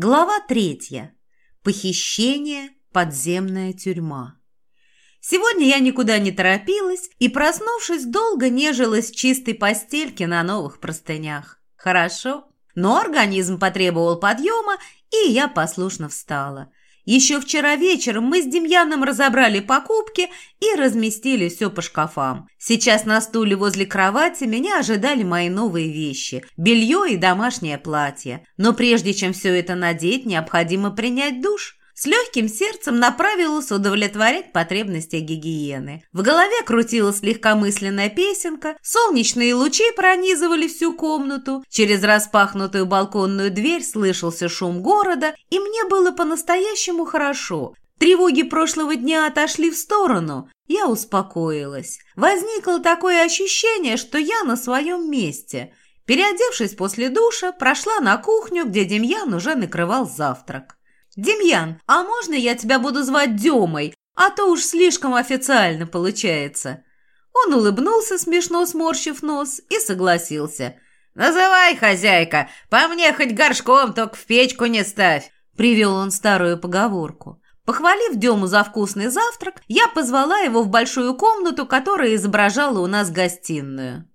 Глава третья. Похищение, подземная тюрьма. Сегодня я никуда не торопилась и, проснувшись, долго нежилась в чистой постельке на новых простынях. Хорошо. Но организм потребовал подъема, и я послушно встала. Еще вчера вечером мы с Демьяном разобрали покупки и разместили все по шкафам. Сейчас на стуле возле кровати меня ожидали мои новые вещи – белье и домашнее платье. Но прежде чем все это надеть, необходимо принять душ. С легким сердцем направилась удовлетворять потребности гигиены. В голове крутилась легкомысленная песенка, солнечные лучи пронизывали всю комнату, через распахнутую балконную дверь слышался шум города, и мне было по-настоящему хорошо. Тревоги прошлого дня отошли в сторону, я успокоилась. Возникло такое ощущение, что я на своем месте. Переодевшись после душа, прошла на кухню, где Демьян уже накрывал завтрак. «Демьян, а можно я тебя буду звать Демой? А то уж слишком официально получается». Он улыбнулся, смешно сморщив нос, и согласился. «Называй, хозяйка, по мне хоть горшком, только в печку не ставь», — привел он старую поговорку. Похвалив Дему за вкусный завтрак, я позвала его в большую комнату, которая изображала у нас гостиную.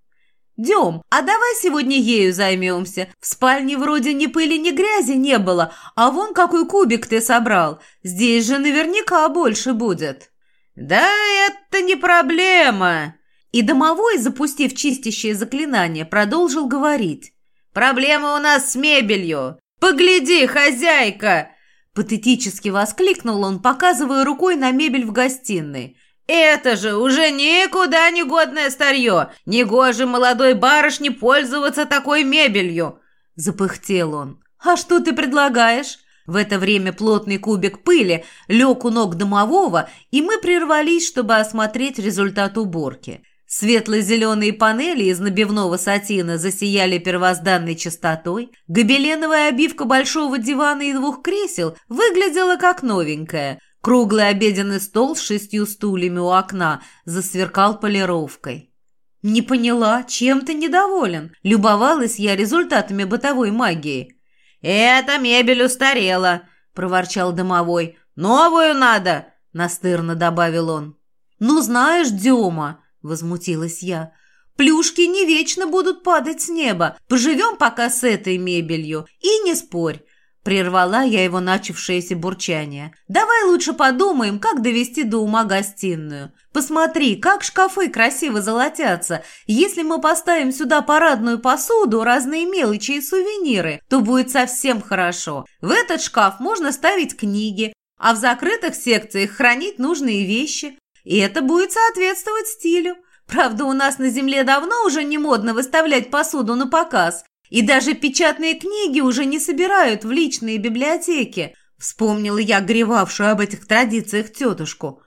«Дем, а давай сегодня ею займемся. В спальне вроде ни пыли, ни грязи не было, а вон какой кубик ты собрал. Здесь же наверняка больше будет». «Да это не проблема!» И домовой, запустив чистящее заклинание, продолжил говорить. «Проблема у нас с мебелью. Погляди, хозяйка!» Патетически воскликнул он, показывая рукой на мебель в гостиной. «Это же уже никуда не годное старье! Негоже молодой барышне пользоваться такой мебелью!» Запыхтел он. «А что ты предлагаешь?» В это время плотный кубик пыли лег у ног домового, и мы прервались, чтобы осмотреть результат уборки. Светло-зеленые панели из набивного сатина засияли первозданной чистотой, гобеленовая обивка большого дивана и двух кресел выглядела как новенькая – Круглый обеденный стол с шестью стульями у окна засверкал полировкой. «Не поняла, чем ты недоволен?» Любовалась я результатами бытовой магии. «Эта мебель устарела», — проворчал домовой. «Новую надо», — настырно добавил он. «Ну, знаешь, Дема», — возмутилась я, — «плюшки не вечно будут падать с неба. Поживем пока с этой мебелью. И не спорь, Прервала я его начавшееся бурчание. «Давай лучше подумаем, как довести до ума гостиную. Посмотри, как шкафы красиво золотятся. Если мы поставим сюда парадную посуду, разные мелочи и сувениры, то будет совсем хорошо. В этот шкаф можно ставить книги, а в закрытых секциях хранить нужные вещи. И это будет соответствовать стилю. Правда, у нас на земле давно уже не модно выставлять посуду на показ, и даже печатные книги уже не собирают в личные библиотеки. Вспомнила я гревавшую об этих традициях тетушку.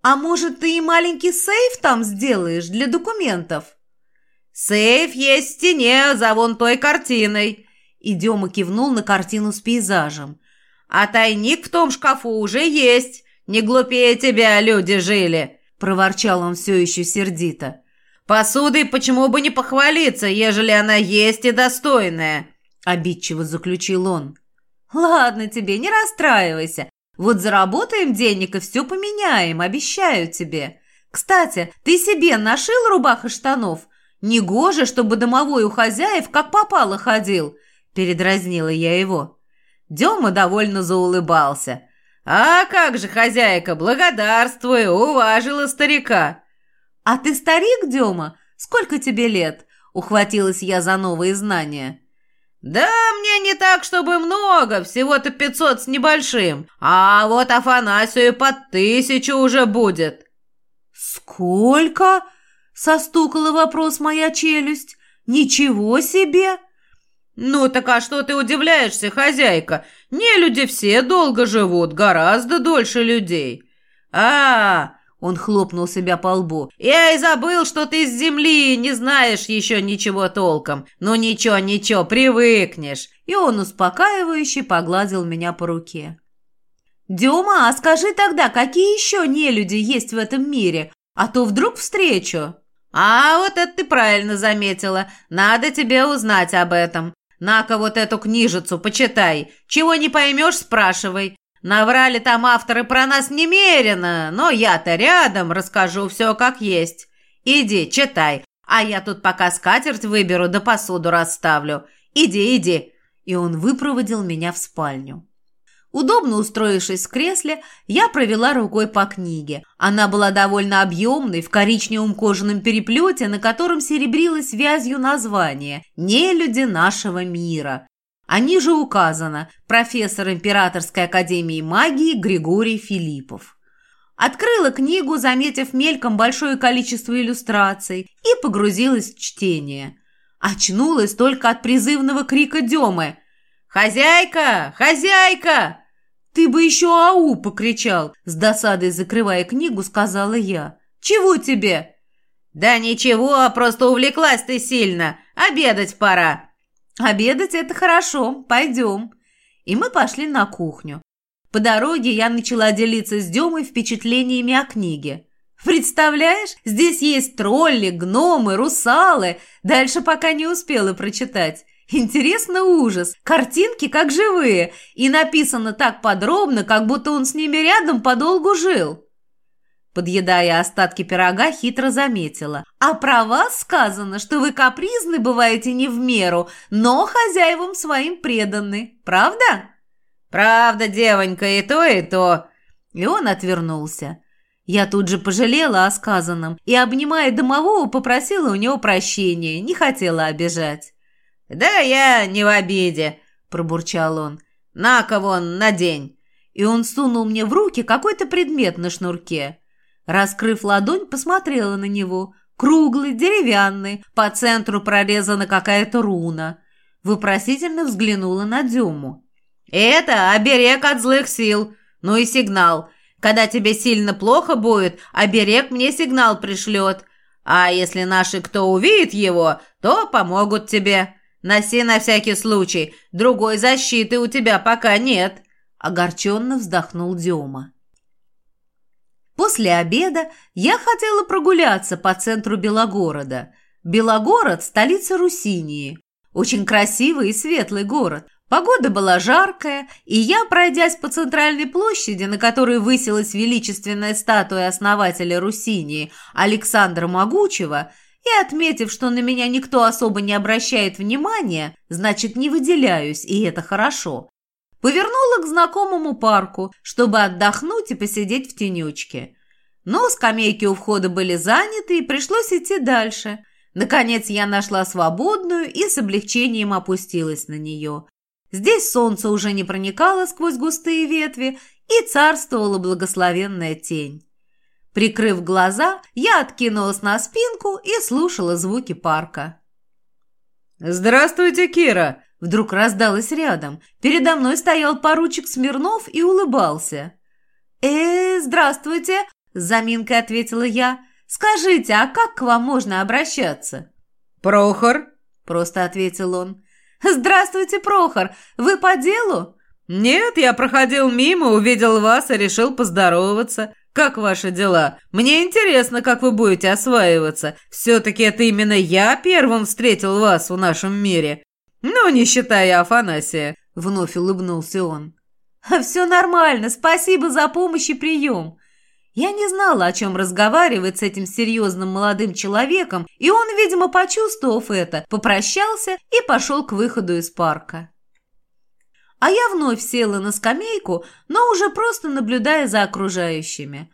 А может, ты и маленький сейф там сделаешь для документов? Сейф есть в стене за вон той картиной. И Дема кивнул на картину с пейзажем. А тайник в том шкафу уже есть. Не глупее тебя люди жили, проворчал он все еще сердито. Посудой почему бы не похвалиться, ежели она есть и достойная?» Обидчиво заключил он. «Ладно тебе, не расстраивайся. Вот заработаем денег и все поменяем, обещаю тебе. Кстати, ты себе нашил рубах и штанов? Негоже, чтобы домовой у хозяев как попало ходил!» Передразнила я его. Дема довольно заулыбался. «А как же, хозяйка, благодарствую, уважила старика!» «А ты старик, Дема? Сколько тебе лет?» Ухватилась я за новые знания. «Да мне не так, чтобы много, всего-то пятьсот с небольшим. А вот Афанасию под тысячу уже будет». «Сколько?» — состукала вопрос моя челюсть. «Ничего себе!» «Ну так а что ты удивляешься, хозяйка? Не люди все долго живут, гораздо дольше людей». «А, он хлопнул себя по лбу. «Я и забыл, что ты с земли не знаешь еще ничего толком. Ну ничего, ничего, привыкнешь». И он успокаивающе погладил меня по руке. «Дема, а скажи тогда, какие еще нелюди есть в этом мире? А то вдруг встречу». «А вот это ты правильно заметила. Надо тебе узнать об этом. На-ка вот эту книжицу почитай. Чего не поймешь, спрашивай. Наврали там авторы про нас немерено, но я-то рядом, расскажу все как есть. Иди, читай, а я тут пока скатерть выберу да посуду расставлю. Иди, иди». И он выпроводил меня в спальню. Удобно устроившись в кресле, я провела рукой по книге. Она была довольно объемной, в коричневом кожаном переплете, на котором серебрилось вязью название «Нелюди нашего мира». А ниже указано профессор Императорской академии магии Григорий Филиппов. Открыла книгу, заметив мельком большое количество иллюстраций, и погрузилась в чтение. Очнулась только от призывного крика Демы. «Хозяйка! Хозяйка!» «Ты бы еще ау!» – покричал, с досадой закрывая книгу, сказала я. «Чего тебе?» «Да ничего, просто увлеклась ты сильно. Обедать пора». «Обедать – это хорошо. Пойдем». И мы пошли на кухню. По дороге я начала делиться с Демой впечатлениями о книге. «Представляешь, здесь есть тролли, гномы, русалы. Дальше пока не успела прочитать. Интересно ужас. Картинки как живые. И написано так подробно, как будто он с ними рядом подолгу жил. Подъедая остатки пирога, хитро заметила. «А про вас сказано, что вы капризны бываете не в меру, но хозяевам своим преданы. Правда?» «Правда, девонька, и то, и то». И он отвернулся. Я тут же пожалела о сказанном и, обнимая домового, попросила у него прощения, не хотела обижать. «Да я не в обиде», – пробурчал он. «На-ка вон, надень». И он сунул мне в руки какой-то предмет на шнурке. Раскрыв ладонь, посмотрела на него. Круглый, деревянный, по центру прорезана какая-то руна. Вопросительно взглянула на Дему. «Это оберег от злых сил. Ну и сигнал. Когда тебе сильно плохо будет, оберег мне сигнал пришлет. А если наши кто увидит его, то помогут тебе. Носи на всякий случай. Другой защиты у тебя пока нет». Огорченно вздохнул Дема. После обеда я хотела прогуляться по центру Белогорода. Белогород – столица Русинии. Очень красивый и светлый город. Погода была жаркая, и я, пройдясь по центральной площади, на которой высилась величественная статуя основателя Русинии Александра Могучего, и, отметив, что на меня никто особо не обращает внимания, значит, не выделяюсь, и это хорошо, повернула к знакомому парку, чтобы отдохнуть и посидеть в тенечке. Но скамейки у входа были заняты, и пришлось идти дальше. Наконец я нашла свободную и с облегчением опустилась на нее. Здесь солнце уже не проникало сквозь густые ветви, и царствовала благословенная тень. Прикрыв глаза, я откинулась на спинку и слушала звуки парка. «Здравствуйте, Кира!» Вдруг раздалось рядом. Передо мной стоял поручик Смирнов и улыбался. «Э, здравствуйте!» – с заминкой ответила я. «Скажите, а как к вам можно обращаться?» «Прохор», – просто ответил он. «Здравствуйте, Прохор! Вы по делу?» «Нет, я проходил мимо, увидел вас и решил поздороваться. Как ваши дела? Мне интересно, как вы будете осваиваться. Все-таки это именно я первым встретил вас в нашем мире. Ну, не считая Афанасия», — вновь улыбнулся он. «Все нормально, спасибо за помощь и прием». Я не знала, о чем разговаривать с этим серьезным молодым человеком, и он, видимо, почувствовав это, попрощался и пошел к выходу из парка. А я вновь села на скамейку, но уже просто наблюдая за окружающими.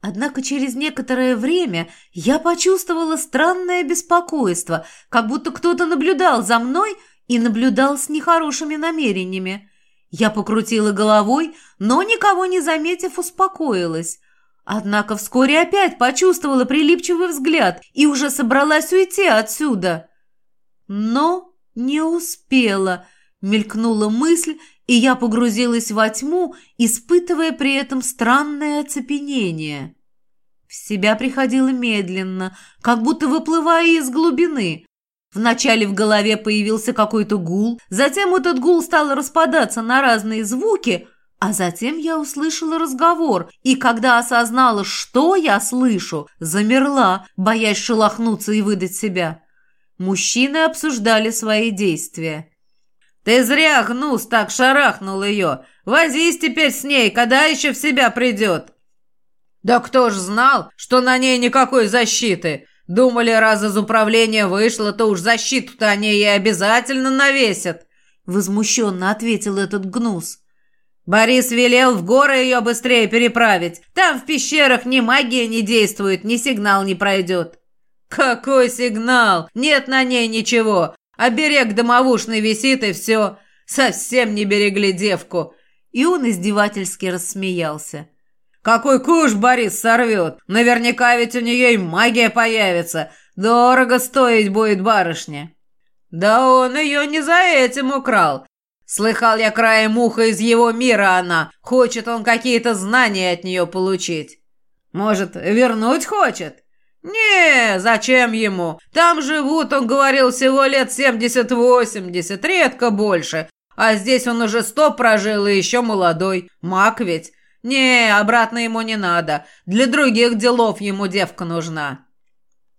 Однако через некоторое время я почувствовала странное беспокойство, как будто кто-то наблюдал за мной и наблюдал с нехорошими намерениями. Я покрутила головой, но, никого не заметив, успокоилась. Однако вскоре опять почувствовала прилипчивый взгляд и уже собралась уйти отсюда. Но не успела – Мелькнула мысль, и я погрузилась во тьму, испытывая при этом странное оцепенение. В себя приходила медленно, как будто выплывая из глубины. Вначале в голове появился какой-то гул, затем этот гул стал распадаться на разные звуки, а затем я услышала разговор, и когда осознала, что я слышу, замерла, боясь шелохнуться и выдать себя. Мужчины обсуждали свои действия. Ты зря, гнус, так шарахнул ее. Возись теперь с ней, когда еще в себя придет. Да кто ж знал, что на ней никакой защиты? Думали, раз из управления вышло, то уж защиту-то они ей обязательно навесят. Возмущенно ответил этот гнус. Борис велел в горы ее быстрее переправить. Там в пещерах ни магия не действует, ни сигнал не пройдет. Какой сигнал? Нет на ней ничего. Оберег домовушный висит и все. Совсем не берегли девку. И он издевательски рассмеялся. Какой куш Борис сорвет? Наверняка ведь у нее и магия появится. Дорого стоить будет барышня. Да он ее не за этим украл. Слыхал я краем уха из его мира она. Хочет он какие-то знания от нее получить. Может, вернуть хочет? «Не, зачем ему? Там живут, он говорил, всего лет семьдесят-восемьдесят, редко больше. А здесь он уже сто прожил и еще молодой. Маг ведь. Не, обратно ему не надо. Для других делов ему девка нужна».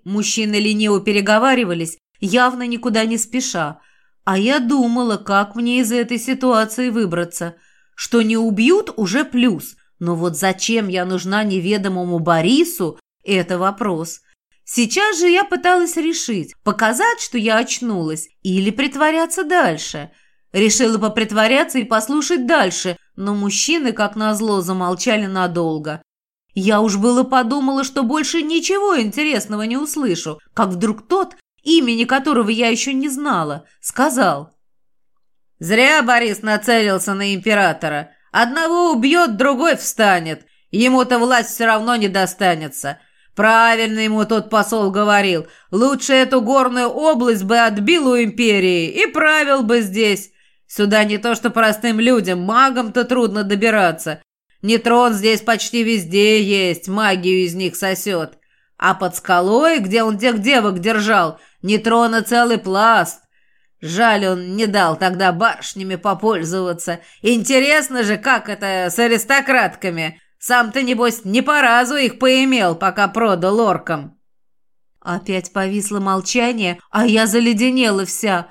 Мужчины лениво переговаривались, явно никуда не спеша. А я думала, как мне из этой ситуации выбраться. Что не убьют – уже плюс. Но вот зачем я нужна неведомому Борису, это вопрос. Сейчас же я пыталась решить, показать, что я очнулась, или притворяться дальше. Решила попритворяться и послушать дальше, но мужчины, как назло, замолчали надолго. Я уж было подумала, что больше ничего интересного не услышу, как вдруг тот, имени которого я еще не знала, сказал. «Зря Борис нацелился на императора. Одного убьет, другой встанет. Ему-то власть все равно не достанется. Правильно ему тот посол говорил. Лучше эту горную область бы отбил у империи и правил бы здесь. Сюда не то что простым людям, магам-то трудно добираться. Нейтрон здесь почти везде есть, магию из них сосет. А под скалой, где он тех девок держал, нейтрона целый пласт. Жаль, он не дал тогда барышнями попользоваться. Интересно же, как это с аристократками. Сам ты, небось, не по разу их поимел, пока продал оркам». Опять повисло молчание, а я заледенела вся.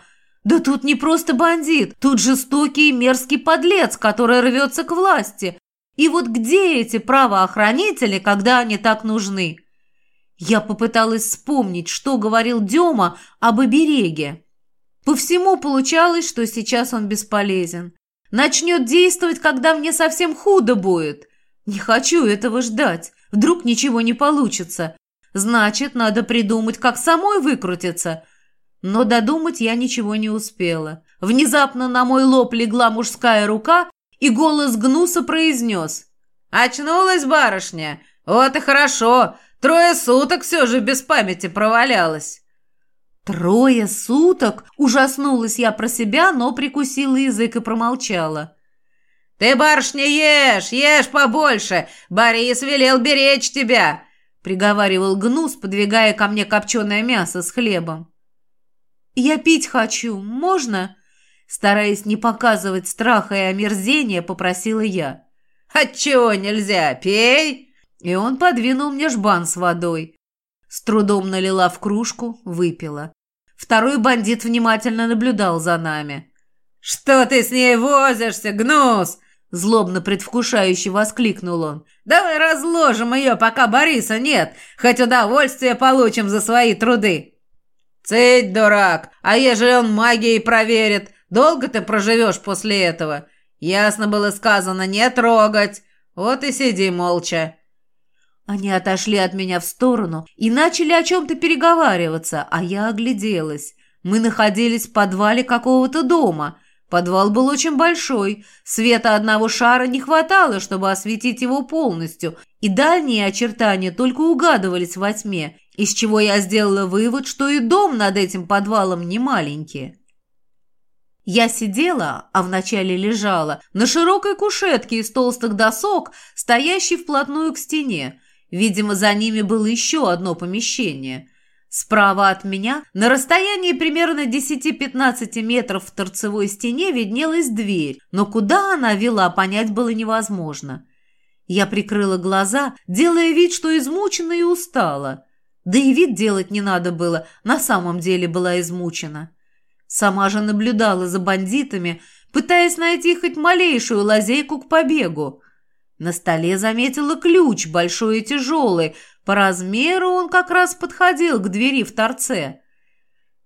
Да тут не просто бандит, тут жестокий и мерзкий подлец, который рвется к власти. И вот где эти правоохранители, когда они так нужны? Я попыталась вспомнить, что говорил Дема об обереге. По всему получалось, что сейчас он бесполезен. Начнет действовать, когда мне совсем худо будет. Не хочу этого ждать. Вдруг ничего не получится. Значит, надо придумать, как самой выкрутиться. Но додумать я ничего не успела. Внезапно на мой лоб легла мужская рука, и голос Гнуса произнес. «Очнулась барышня? Вот и хорошо. Трое суток все же без памяти провалялась». «Трое суток?» – ужаснулась я про себя, но прикусила язык и промолчала. «Ты, барышня, ешь, ешь побольше! Борис велел беречь тебя!» — приговаривал Гнус, подвигая ко мне копченое мясо с хлебом. «Я пить хочу, можно?» Стараясь не показывать страха и омерзения, попросила я. «Отчего нельзя? Пей!» И он подвинул мне жбан с водой. С трудом налила в кружку, выпила. Второй бандит внимательно наблюдал за нами. «Что ты с ней возишься, гнус?» Злобно предвкушающе воскликнул он. «Давай разложим ее, пока Бориса нет, хоть удовольствие получим за свои труды». «Цедь, дурак, а ежели он магией проверит, долго ты проживешь после этого? Ясно было сказано не трогать, вот и сиди молча». Они отошли от меня в сторону и начали о чем-то переговариваться, а я огляделась. Мы находились в подвале какого-то дома – Подвал был очень большой, света одного шара не хватало, чтобы осветить его полностью, и дальние очертания только угадывались во тьме, из чего я сделала вывод, что и дом над этим подвалом не маленький. Я сидела, а вначале лежала, на широкой кушетке из толстых досок, стоящей вплотную к стене. Видимо, за ними было еще одно помещение – Справа от меня, на расстоянии примерно 10-15 метров в торцевой стене, виднелась дверь, но куда она вела, понять было невозможно. Я прикрыла глаза, делая вид, что измучена и устала. Да и вид делать не надо было, на самом деле была измучена. Сама же наблюдала за бандитами, пытаясь найти хоть малейшую лазейку к побегу. На столе заметила ключ, большой и тяжелый. По размеру он как раз подходил к двери в торце.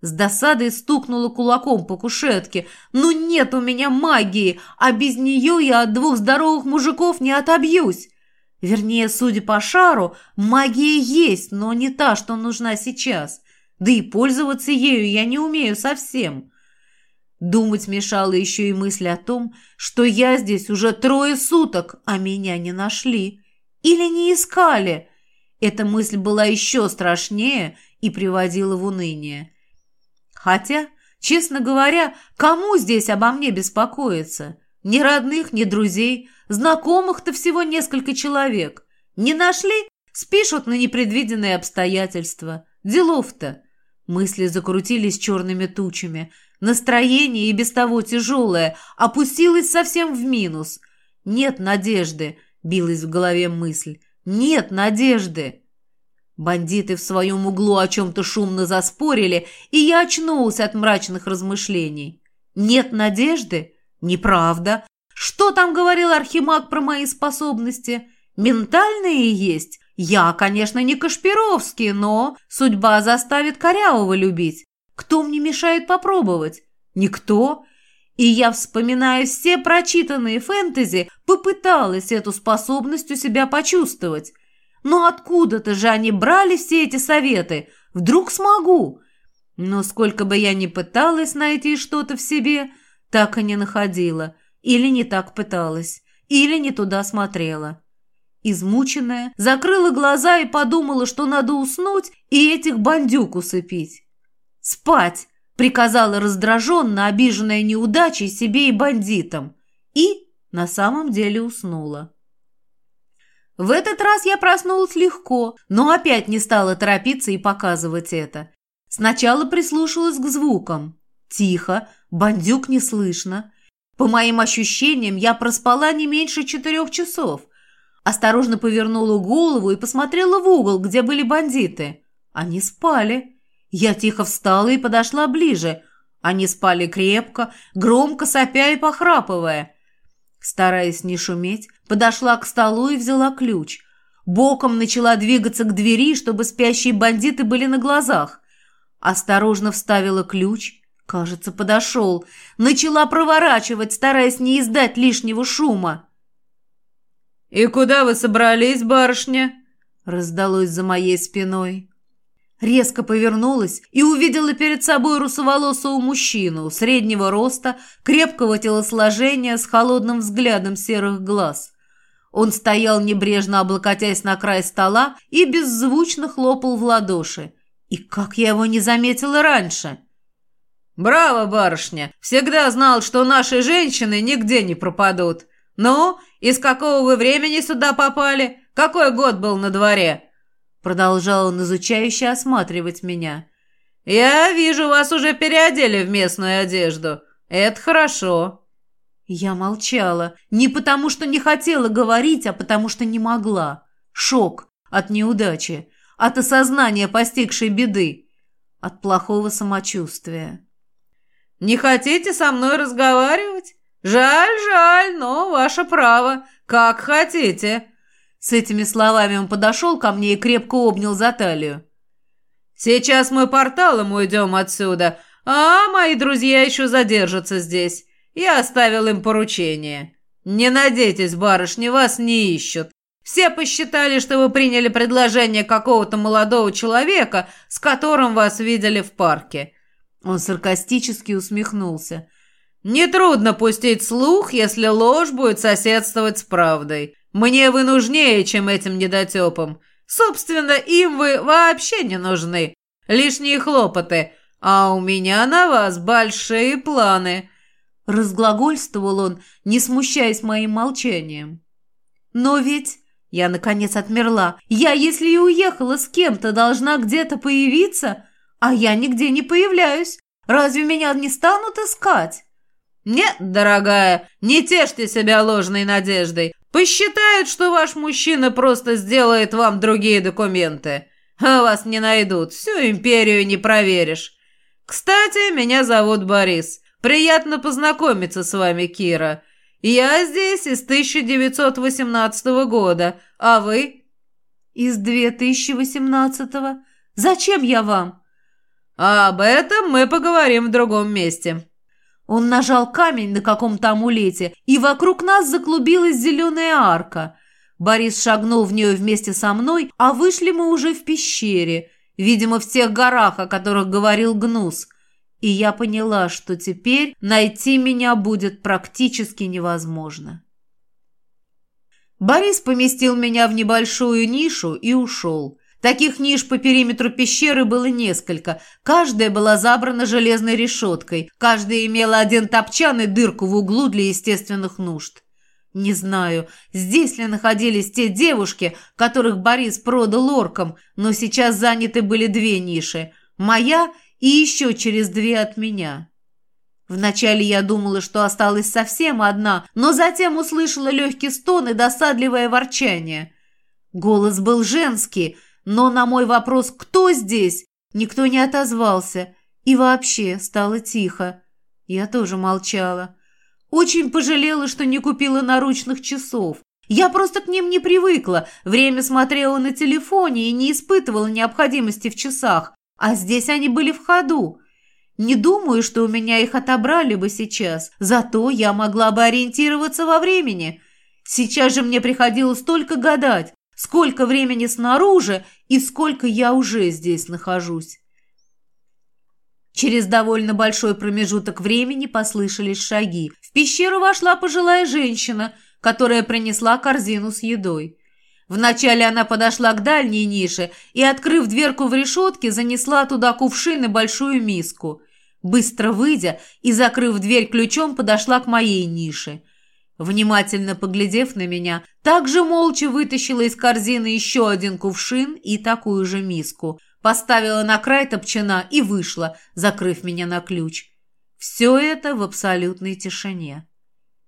С досадой стукнула кулаком по кушетке. «Ну нет у меня магии, а без нее я от двух здоровых мужиков не отобьюсь!» Вернее, судя по шару, магия есть, но не та, что нужна сейчас. Да и пользоваться ею я не умею совсем. Думать мешала еще и мысль о том, что я здесь уже трое суток, а меня не нашли. Или не искали. Эта мысль была еще страшнее и приводила в уныние. Хотя, честно говоря, кому здесь обо мне беспокоиться? Ни родных, ни друзей, знакомых-то всего несколько человек. Не нашли? Спишут на непредвиденные обстоятельства. Делов-то. Мысли закрутились черными тучами. Настроение и без того тяжелое опустилось совсем в минус. «Нет надежды», — билась в голове мысль. «Нет надежды». Бандиты в своем углу о чем-то шумно заспорили, и я очнулся от мрачных размышлений. «Нет надежды? Неправда. Что там говорил Архимаг про мои способности? Ментальные есть? Я, конечно, не Кашпировский, но судьба заставит Корявого любить. Кто мне мешает попробовать? Никто. И я, вспоминая все прочитанные фэнтези, попыталась эту способность у себя почувствовать. Но откуда-то же они брали все эти советы? Вдруг смогу? Но сколько бы я ни пыталась найти что-то в себе, так и не находила. Или не так пыталась, или не туда смотрела. Измученная, закрыла глаза и подумала, что надо уснуть и этих бандюк усыпить. «Спать!» – приказала раздраженно, обиженная неудачей себе и бандитам. И на самом деле уснула. В этот раз я проснулась легко, но опять не стала торопиться и показывать это. Сначала прислушалась к звукам. Тихо, бандюк не слышно. По моим ощущениям, я проспала не меньше четырех часов. Осторожно повернула голову и посмотрела в угол, где были бандиты. Они спали. Я тихо встала и подошла ближе. Они спали крепко, громко сопя и похрапывая. Стараясь не шуметь, подошла к столу и взяла ключ. Боком начала двигаться к двери, чтобы спящие бандиты были на глазах. Осторожно вставила ключ. Кажется, подошел. Начала проворачивать, стараясь не издать лишнего шума. «И куда вы собрались, барышня?» раздалось за моей спиной. Резко повернулась и увидела перед собой русоволосого мужчину, среднего роста, крепкого телосложения с холодным взглядом серых глаз. Он стоял небрежно облокотясь на край стола и беззвучно хлопал в ладоши. И как я его не заметила раньше! «Браво, барышня! Всегда знал, что наши женщины нигде не пропадут. Ну, из какого вы времени сюда попали? Какой год был на дворе?» Продолжал он изучающе осматривать меня. «Я вижу, вас уже переодели в местную одежду. Это хорошо». Я молчала. Не потому, что не хотела говорить, а потому, что не могла. Шок от неудачи, от осознания постигшей беды, от плохого самочувствия. «Не хотите со мной разговаривать? Жаль, жаль, но ваше право. Как хотите». С этими словами он подошел ко мне и крепко обнял за талию. «Сейчас мы порталом уйдем отсюда, а мои друзья еще задержатся здесь. Я оставил им поручение. Не надейтесь, барышни, вас не ищут. Все посчитали, что вы приняли предложение какого-то молодого человека, с которым вас видели в парке». Он саркастически усмехнулся. «Нетрудно пустить слух, если ложь будет соседствовать с правдой. Мне вы нужнее, чем этим недотепам. Собственно, им вы вообще не нужны. Лишние хлопоты. А у меня на вас большие планы». Разглагольствовал он, не смущаясь моим молчанием. «Но ведь...» Я, наконец, отмерла. «Я, если и уехала с кем-то, должна где-то появиться, а я нигде не появляюсь. Разве меня не станут искать?» «Нет, дорогая, не тешьте себя ложной надеждой. Посчитают, что ваш мужчина просто сделает вам другие документы. А вас не найдут, всю империю не проверишь. «Кстати, меня зовут Борис. Приятно познакомиться с вами, Кира. Я здесь из 1918 года, а вы?» «Из 2018-го. Зачем я вам?» А «Об этом мы поговорим в другом месте». Он нажал камень на каком-то амулете, и вокруг нас заклубилась зеленая арка. Борис шагнул в нее вместе со мной, а вышли мы уже в пещере, видимо, в тех горах, о которых говорил Гнус. И я поняла, что теперь найти меня будет практически невозможно. Борис поместил меня в небольшую нишу и ушел. Таких ниш по периметру пещеры было несколько. Каждая была забрана железной решеткой. Каждая имела один топчан и дырку в углу для естественных нужд. Не знаю, здесь ли находились те девушки, которых Борис продал оркам, но сейчас заняты были две ниши. Моя и еще через две от меня. Вначале я думала, что осталась совсем одна, но затем услышала легкий стон и досадливое ворчание. Голос был женский – но на мой вопрос «Кто здесь?» никто не отозвался. И вообще стало тихо. Я тоже молчала. Очень пожалела, что не купила наручных часов. Я просто к ним не привыкла. Время смотрела на телефоне и не испытывала необходимости в часах. А здесь они были в ходу. Не думаю, что у меня их отобрали бы сейчас. Зато я могла бы ориентироваться во времени. Сейчас же мне приходилось только гадать, сколько времени снаружи и сколько я уже здесь нахожусь. Через довольно большой промежуток времени послышались шаги. В пещеру вошла пожилая женщина, которая принесла корзину с едой. Вначале она подошла к дальней нише и, открыв дверку в решетке, занесла туда кувшин и большую миску. Быстро выйдя и закрыв дверь ключом, подошла к моей нише – Внимательно поглядев на меня, также молча вытащила из корзины еще один кувшин и такую же миску, поставила на край топчана и вышла, закрыв меня на ключ. Все это в абсолютной тишине.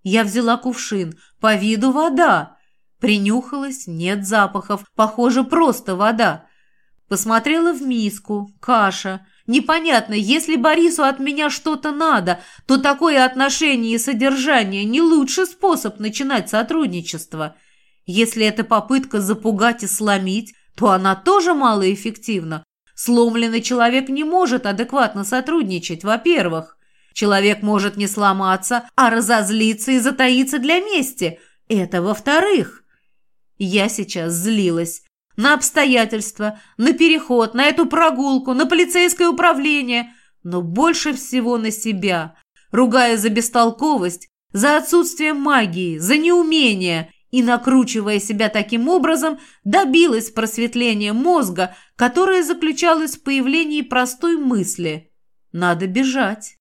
Я взяла кувшин, по виду вода. Принюхалась, нет запахов, похоже, просто вода. Посмотрела в миску, каша – Непонятно, если Борису от меня что-то надо, то такое отношение и содержание не лучший способ начинать сотрудничество. Если это попытка запугать и сломить, то она тоже малоэффективна. Сломленный человек не может адекватно сотрудничать, во-первых. Человек может не сломаться, а разозлиться и затаиться для мести. Это во-вторых. Я сейчас злилась на обстоятельства, на переход, на эту прогулку, на полицейское управление, но больше всего на себя, ругая за бестолковость, за отсутствие магии, за неумение и, накручивая себя таким образом, добилась просветления мозга, которое заключалось в появлении простой мысли «надо бежать».